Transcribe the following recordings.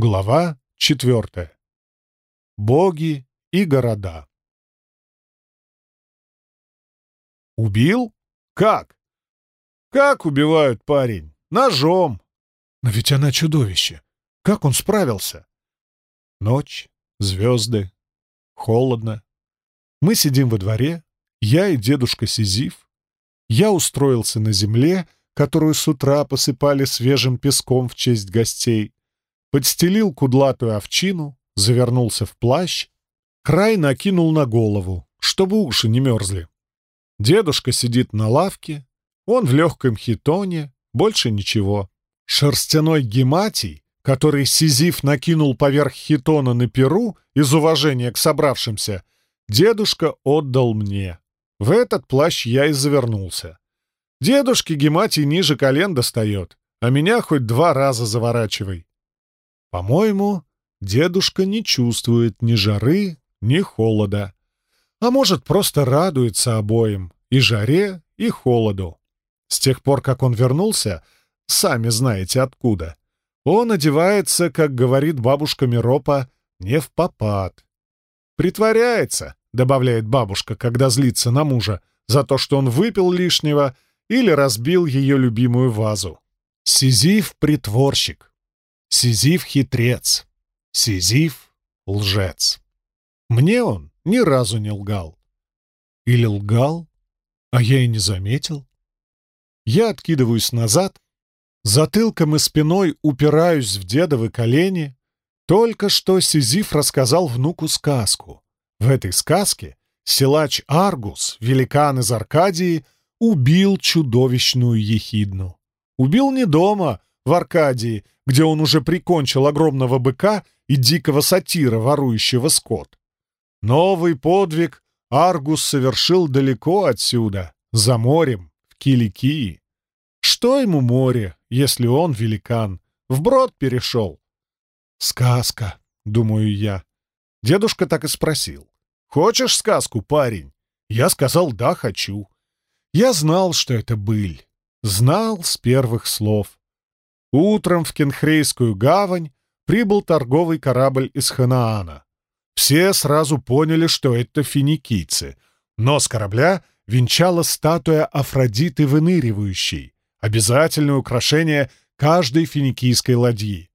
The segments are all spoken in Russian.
Глава четвертая. Боги и города. Убил? Как? Как убивают парень? Ножом. Но ведь она чудовище. Как он справился? Ночь, звезды, холодно. Мы сидим во дворе, я и дедушка Сизиф. Я устроился на земле, которую с утра посыпали свежим песком в честь гостей подстелил кудлатую овчину, завернулся в плащ, край накинул на голову, чтобы уши не мерзли. Дедушка сидит на лавке, он в легком хитоне, больше ничего. Шерстяной гематий, который Сизиф накинул поверх хитона на перу из уважения к собравшимся, дедушка отдал мне. В этот плащ я и завернулся. Дедушке гематий ниже колен достает, а меня хоть два раза заворачивай. По-моему, дедушка не чувствует ни жары, ни холода. А может, просто радуется обоим, и жаре, и холоду. С тех пор, как он вернулся, сами знаете откуда, он одевается, как говорит бабушка Миропа, не в попад. «Притворяется», — добавляет бабушка, когда злится на мужа, за то, что он выпил лишнего или разбил ее любимую вазу. Сизиф — притворщик. Сизиф — хитрец. Сизиф — лжец. Мне он ни разу не лгал. Или лгал, а я и не заметил. Я откидываюсь назад, затылком и спиной упираюсь в дедовы колени. Только что Сизиф рассказал внуку сказку. В этой сказке силач Аргус, великан из Аркадии, убил чудовищную ехидну. Убил не дома, в Аркадии, где он уже прикончил огромного быка и дикого сатира, ворующего скот. Новый подвиг Аргус совершил далеко отсюда, за морем, в Киликии. Что ему море, если он великан? Вброд перешел. Сказка, думаю я. Дедушка так и спросил. «Хочешь сказку, парень?» Я сказал «да, хочу». Я знал, что это быль. Знал с первых слов. Утром в Кенхрейскую гавань прибыл торговый корабль из Ханаана. Все сразу поняли, что это финикийцы. Но с корабля венчала статуя Афродиты выныривающей, обязательное украшение каждой финикийской ладьи.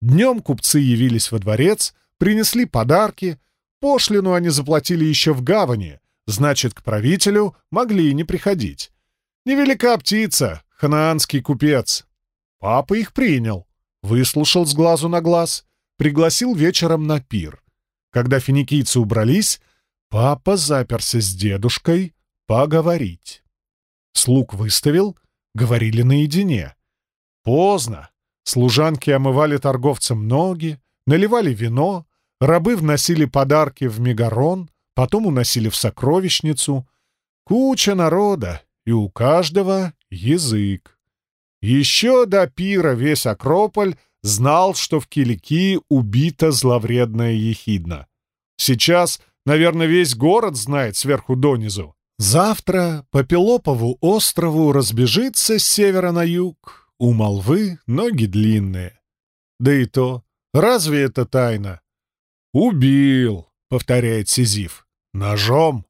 Днем купцы явились во дворец, принесли подарки, пошлину они заплатили еще в гавани, значит, к правителю могли и не приходить. Невелика птица, ханаанский купец, Папа их принял, выслушал с глазу на глаз, пригласил вечером на пир. Когда финикийцы убрались, папа заперся с дедушкой поговорить. Слуг выставил, говорили наедине. Поздно. Служанки омывали торговцам ноги, наливали вино, рабы вносили подарки в Мегарон, потом уносили в сокровищницу. Куча народа, и у каждого язык. Еще до пира весь Акрополь знал, что в Киликии убита зловредная ехидна. Сейчас, наверное, весь город знает сверху донизу. Завтра по Пелопову острову разбежится с севера на юг. У молвы ноги длинные. Да и то, разве это тайна? «Убил», — повторяет Сизиф. «Ножом?»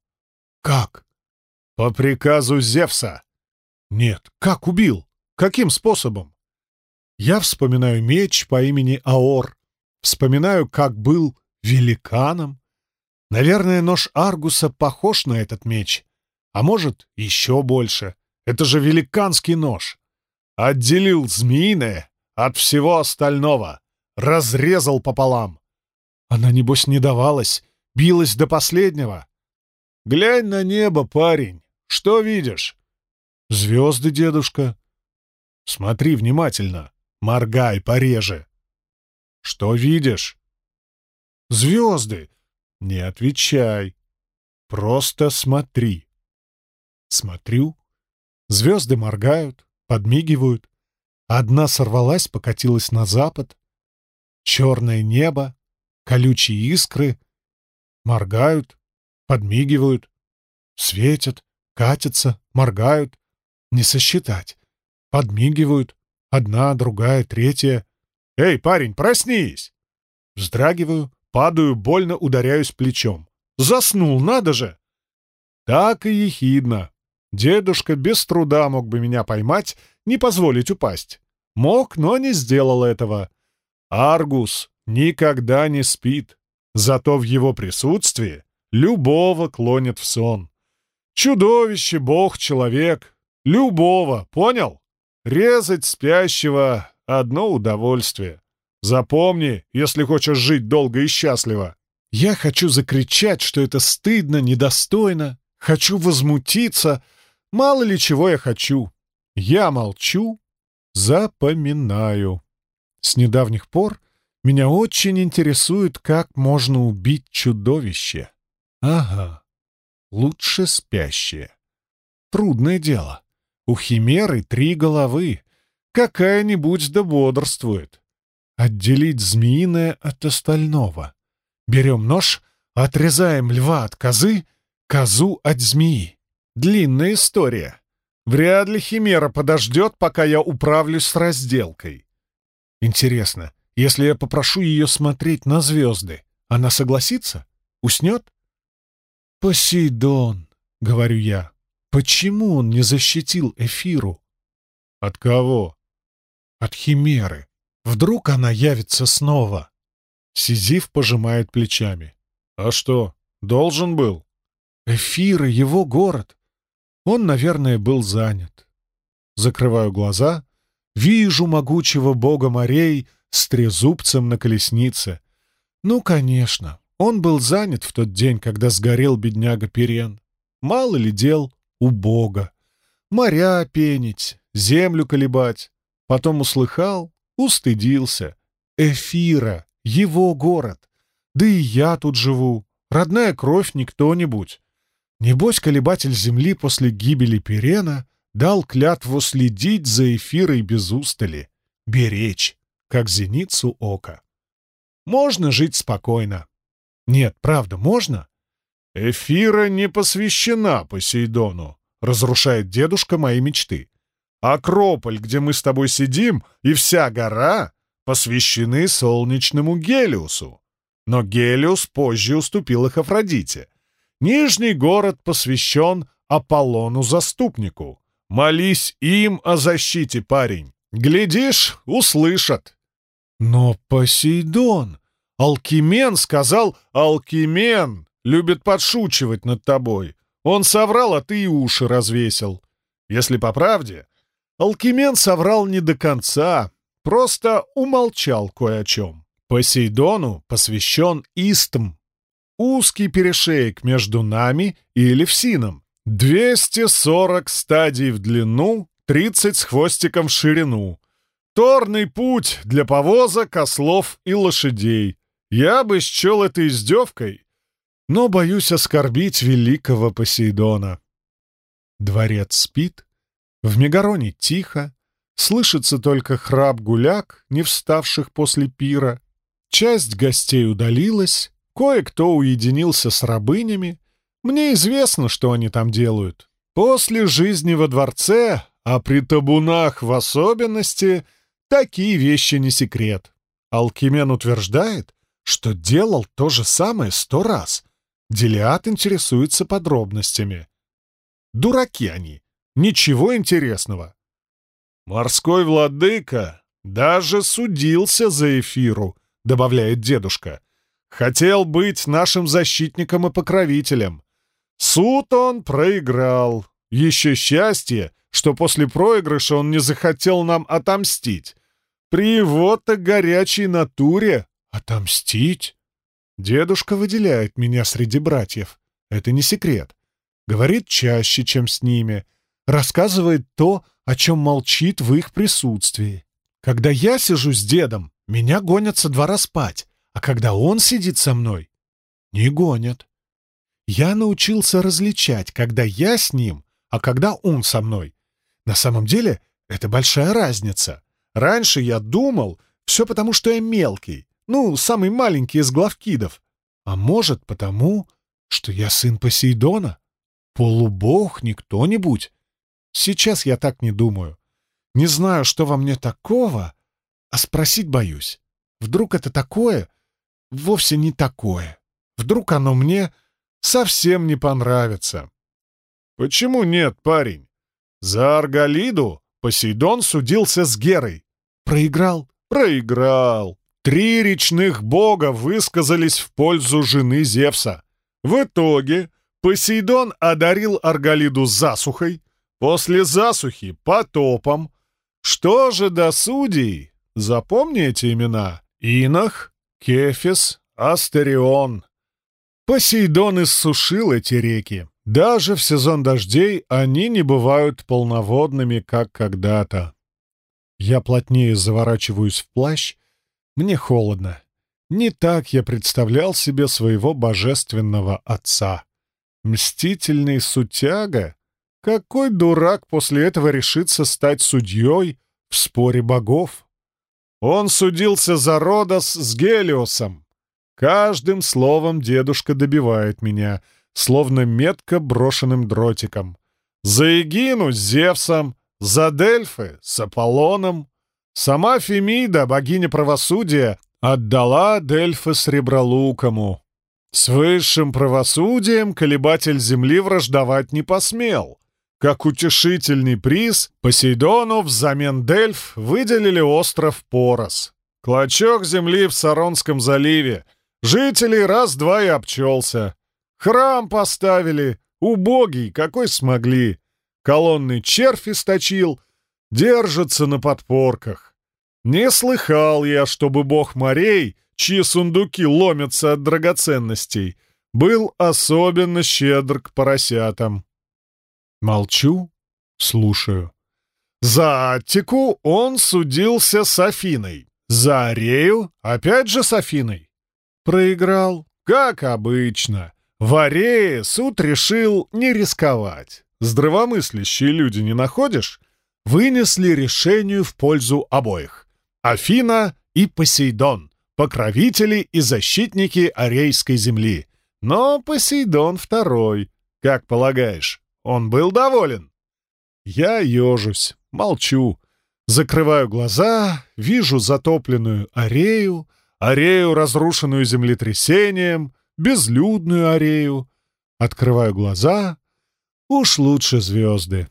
«Как?» «По приказу Зевса». «Нет, как убил?» Каким способом? Я вспоминаю меч по имени Аор, вспоминаю, как был великаном. Наверное, нож Аргуса похож на этот меч, а может, еще больше. Это же великанский нож. Отделил змеиное от всего остального, разрезал пополам. Она, небось, не давалась, билась до последнего. Глянь на небо, парень, что видишь? Звезды, дедушка, Смотри внимательно. Моргай пореже. Что видишь? Звезды. Не отвечай. Просто смотри. Смотрю. Звезды моргают, подмигивают. Одна сорвалась, покатилась на запад. Черное небо, колючие искры. Моргают, подмигивают, светят, катятся, моргают. Не сосчитать. Подмигивают. Одна, другая, третья. «Эй, парень, проснись!» Вздрагиваю, падаю, больно ударяюсь плечом. Заснул, надо же! Так и ехидно. Дедушка без труда мог бы меня поймать, не позволить упасть. Мог, но не сделал этого. Аргус никогда не спит, зато в его присутствии любого клонит в сон. Чудовище, бог, человек. Любого, понял? Резать спящего — одно удовольствие. Запомни, если хочешь жить долго и счастливо. Я хочу закричать, что это стыдно, недостойно. Хочу возмутиться. Мало ли чего я хочу. Я молчу, запоминаю. С недавних пор меня очень интересует, как можно убить чудовище. Ага, лучше спящее. Трудное дело. У химеры три головы. Какая-нибудь да бодрствует. Отделить змеиное от остального. Берем нож, отрезаем льва от козы, козу от змеи. Длинная история. Вряд ли химера подождет, пока я управлюсь с разделкой. Интересно, если я попрошу ее смотреть на звезды, она согласится? Уснет? «Посейдон», — говорю я, — «почему он не защитил Эфиру?» «От кого?» «От Химеры. Вдруг она явится снова?» Сизиф пожимает плечами. «А что, должен был?» «Эфира — его город. Он, наверное, был занят». Закрываю глаза, вижу могучего бога морей с трезубцем на колеснице. Ну, конечно, он был занят в тот день, когда сгорел бедняга Перен. Мало ли дел у Бога. Моря пенить, землю колебать. Потом услыхал, устыдился. Эфира, его город. Да и я тут живу. Родная кровь не кто-нибудь. Небось, колебатель земли после гибели Перена дал клятву следить за эфирой без устали, беречь, как зеницу ока. Можно жить спокойно. Нет, правда, можно? Эфира не посвящена Посейдону, разрушает дедушка мои мечты. Акрополь, где мы с тобой сидим, и вся гора посвящены солнечному Гелиусу. Но Гелиус позже уступил их Афродите. Нижний город посвящен Аполлону-заступнику. Молись им о защите, парень. Глядишь, услышат. Но Посейдон, Алкимен сказал, Алкимен любит подшучивать над тобой. Он соврал, а ты и уши развесил. Если по правде, Алкимен соврал не до конца, просто умолчал кое о чем. Посейдону посвящен Истм, узкий перешеек между нами и Элевсином. 240 стадий в длину, 30 с хвостиком в ширину. Торный путь для повозок, ослов и лошадей. Я бы счел это издевкой, но боюсь оскорбить великого Посейдона. Дворец спит, в Мегароне тихо, слышится только храп гуляк, не вставших после пира. Часть гостей удалилась, кое-кто уединился с рабынями. Мне известно, что они там делают. После жизни во дворце, а при табунах в особенности, такие вещи не секрет. Алкимен утверждает, что делал то же самое сто раз. Делиат интересуется подробностями. Дураки они. Ничего интересного. «Морской владыка даже судился за эфиру», — добавляет дедушка. «Хотел быть нашим защитником и покровителем. Суд он проиграл. Еще счастье, что после проигрыша он не захотел нам отомстить. При его-то горячей натуре «Отомстить?» Дедушка выделяет меня среди братьев. Это не секрет. Говорит чаще, чем с ними. Рассказывает то, о чем молчит в их присутствии. Когда я сижу с дедом, меня гонят со двора спать, а когда он сидит со мной, не гонят. Я научился различать, когда я с ним, а когда он со мной. На самом деле это большая разница. Раньше я думал, все потому, что я мелкий, ну, самый маленький из главкидов. А может, потому, что я сын Посейдона? Полубог, не кто-нибудь. Сейчас я так не думаю. Не знаю, что во мне такого, а спросить боюсь. Вдруг это такое, вовсе не такое. Вдруг оно мне совсем не понравится. Почему нет, парень? За Арголиду Посейдон судился с Герой. Проиграл? Проиграл. Три речных бога высказались в пользу жены Зевса. В итоге Посейдон одарил Арголиду засухой, после засухи — потопом. Что же до судей? Запомни эти имена. Инах, Кефис, Астерион. Посейдон иссушил эти реки. Даже в сезон дождей они не бывают полноводными, как когда-то. Я плотнее заворачиваюсь в плащ. Мне холодно. Не так я представлял себе своего божественного отца. Мстительный сутяга? Какой дурак после этого решится стать судьей в споре богов? Он судился за Родос с Гелиосом. Каждым словом дедушка добивает меня, словно метко брошенным дротиком. За Эгину с Зевсом, за Дельфы с Аполлоном. Сама Фемида, богиня правосудия, отдала Дельфы сребролукому. С высшим правосудием колебатель земли враждовать не посмел. Как утешительный приз Посейдону взамен Дельф выделили остров Порос. Клочок земли в Саронском заливе. Жителей раз-два и обчелся. Храм поставили. Убогий, какой смогли. Колонный червь источил. Держится на подпорках. Не слыхал я, чтобы бог морей чьи сундуки ломятся от драгоценностей, был особенно щедр к поросятам. Молчу, слушаю. За Аттику он судился с Афиной. За Арею опять же с Афиной. Проиграл, как обычно. В Арее суд решил не рисковать. Здравомыслящие люди не находишь? Вынесли решению в пользу обоих. Афина и Посейдон покровители и защитники Арейской земли. Но Посейдон второй. Как полагаешь, он был доволен? Я ежусь, молчу. Закрываю глаза, вижу затопленную Арею, Арею, разрушенную землетрясением, безлюдную Арею. Открываю глаза. Уж лучше звезды.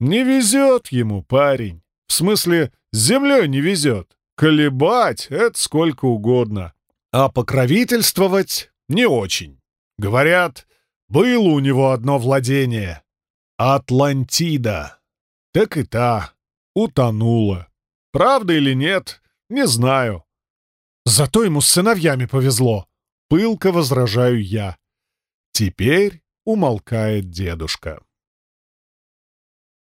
Не везет ему, парень. В смысле, с землей не везет. Колебать — это сколько угодно. А покровительствовать — не очень. Говорят, было у него одно владение — Атлантида. Так и та утонула. Правда или нет, не знаю. Зато ему с сыновьями повезло. Пылко возражаю я. Теперь умолкает дедушка.